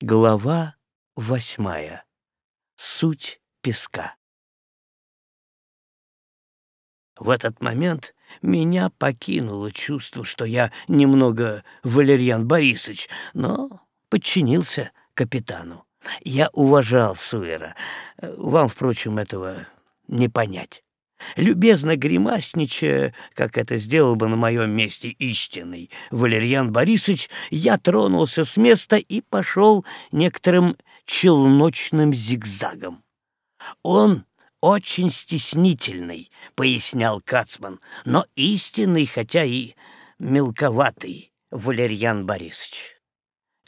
Глава восьмая. Суть песка. В этот момент меня покинуло чувство, что я немного Валерьян Борисович, но подчинился капитану. Я уважал Суэра. Вам, впрочем, этого не понять. Любезно гримасничая, как это сделал бы на моем месте истинный Валерьян Борисович, я тронулся с места и пошел некоторым челночным зигзагом. Он очень стеснительный, — пояснял Кацман, — но истинный, хотя и мелковатый Валерьян Борисович.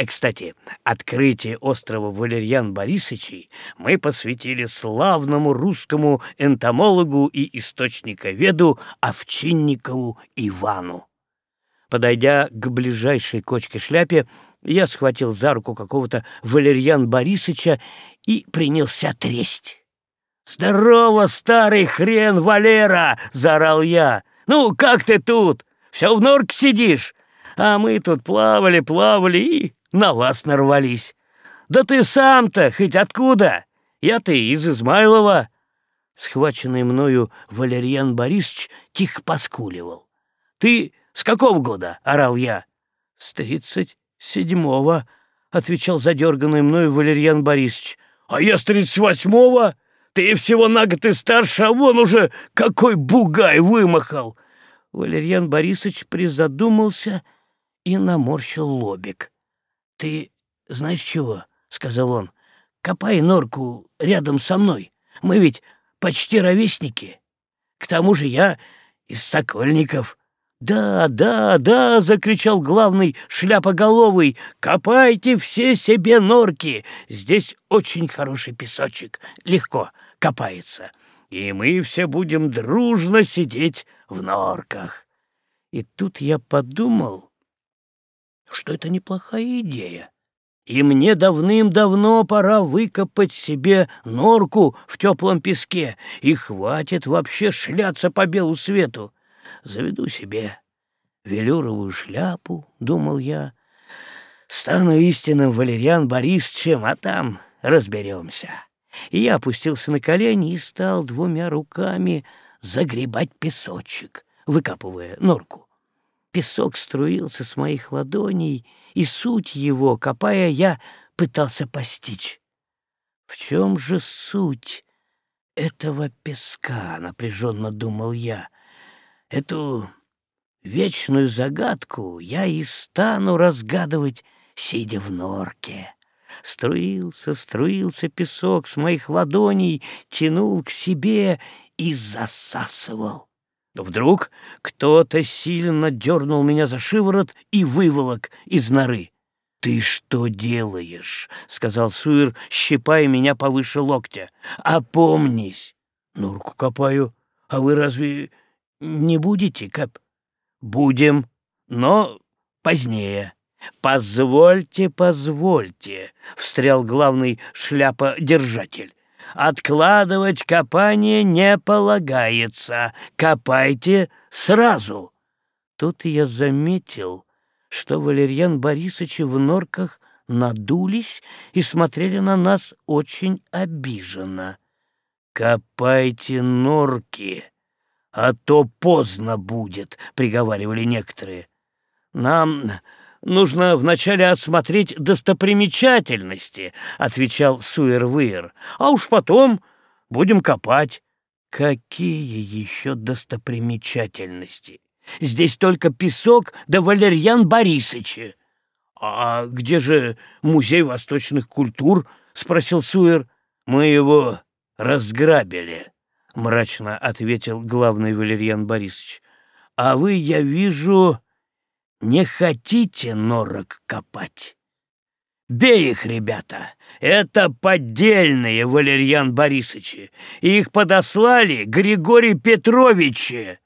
Э, кстати, открытие острова Валерьян Борисовичей мы посвятили славному русскому энтомологу и источниковеду Овчинникову Ивану. Подойдя к ближайшей кочке-шляпе, я схватил за руку какого-то Валерьян Борисовича и принялся тресть. «Здорово, старый хрен Валера!» — заорал я. «Ну, как ты тут? Все в норке сидишь? А мы тут плавали, плавали и на вас нарвались. Да ты сам-то хоть откуда? Я-то из Измайлова. Схваченный мною Валерьян Борисович тихо поскуливал. Ты с какого года? — орал я. С тридцать седьмого, — отвечал задерганный мною Валерьян Борисович. А я с тридцать восьмого? Ты всего на год и старше, а вон уже какой бугай вымахал. Валерьян Борисович призадумался и наморщил лобик. «Ты знаешь чего?» — сказал он. «Копай норку рядом со мной. Мы ведь почти ровесники. К тому же я из Сокольников». «Да, да, да!» — закричал главный шляпоголовый. «Копайте все себе норки! Здесь очень хороший песочек, легко копается, и мы все будем дружно сидеть в норках». И тут я подумал, что это неплохая идея. И мне давным-давно пора выкопать себе норку в теплом песке, и хватит вообще шляться по белу свету. Заведу себе велюровую шляпу, — думал я, — стану истинным Валериан Борисовичем, а там разберемся. И я опустился на колени и стал двумя руками загребать песочек, выкапывая норку. Песок струился с моих ладоней, и суть его, копая, я пытался постичь. В чем же суть этого песка, напряженно думал я. Эту вечную загадку я и стану разгадывать, сидя в норке. Струился, струился песок с моих ладоней, тянул к себе и засасывал. Вдруг кто-то сильно дернул меня за шиворот и выволок из норы. «Ты что делаешь?» — сказал Суир, щипая меня повыше локтя. «Опомнись!» «Норку копаю. А вы разве не будете, Кап?» «Будем, но позднее». «Позвольте, позвольте», — встрял главный шляподержатель. Откладывать копание не полагается. Копайте сразу. Тут я заметил, что Валерьян Борисович в норках надулись и смотрели на нас очень обиженно. «Копайте норки, а то поздно будет», — приговаривали некоторые. «Нам нужно вначале осмотреть достопримечательности», — отвечал Суэрвейр, «а уж потом будем копать». «Какие еще достопримечательности? Здесь только песок да Валерьян Борисовича». «А где же музей восточных культур?» — спросил Суэр. «Мы его разграбили», — мрачно ответил главный Валерьян Борисович. «А вы, я вижу, не хотите норок копать? Бей их, ребята! Это поддельные Валерьян Борисовичи. Их подослали Григорий Петровичи.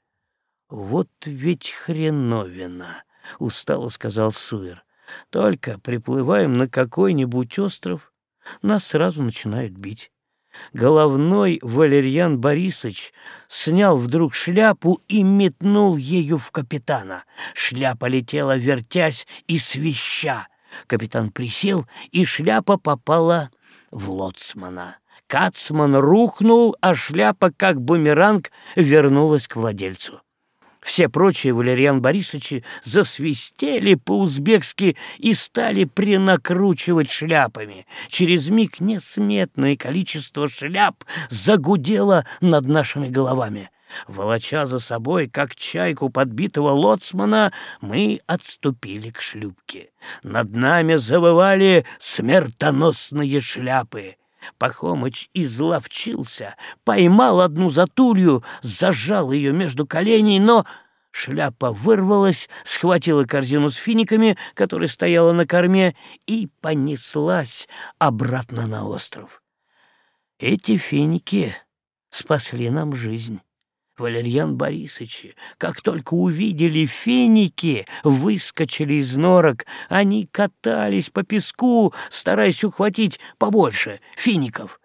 Вот ведь хреновина, устало сказал Суэр. Только приплываем на какой-нибудь остров, нас сразу начинают бить. Головной Валерьян Борисович снял вдруг шляпу и метнул ею в капитана. Шляпа летела, вертясь и свища. Капитан присел, и шляпа попала в лоцмана. Кацман рухнул, а шляпа, как бумеранг, вернулась к владельцу. Все прочие Валерьян Борисовичи засвистели по-узбекски и стали принакручивать шляпами. Через миг несметное количество шляп загудело над нашими головами. Волоча за собой, как чайку подбитого лоцмана, мы отступили к шлюпке. Над нами завывали смертоносные шляпы. Пахомыч изловчился, поймал одну за тулью, зажал ее между коленей, но шляпа вырвалась, схватила корзину с финиками, которая стояла на корме, и понеслась обратно на остров. Эти финики спасли нам жизнь. Валерьян Борисович, как только увидели финики, выскочили из норок. Они катались по песку, стараясь ухватить побольше фиников.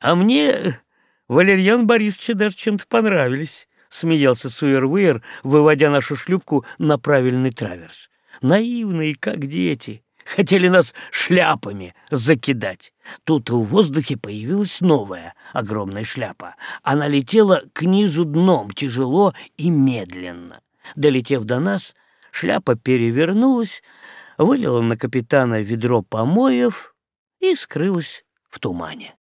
А мне Валерьян Борисович даже чем-то понравились, смеялся Суэрвейр, выводя нашу шлюпку на правильный траверс. Наивные, как дети хотели нас шляпами закидать. Тут в воздухе появилась новая огромная шляпа. Она летела к низу дном, тяжело и медленно. Долетев до нас, шляпа перевернулась, вылила на капитана ведро помоев и скрылась в тумане.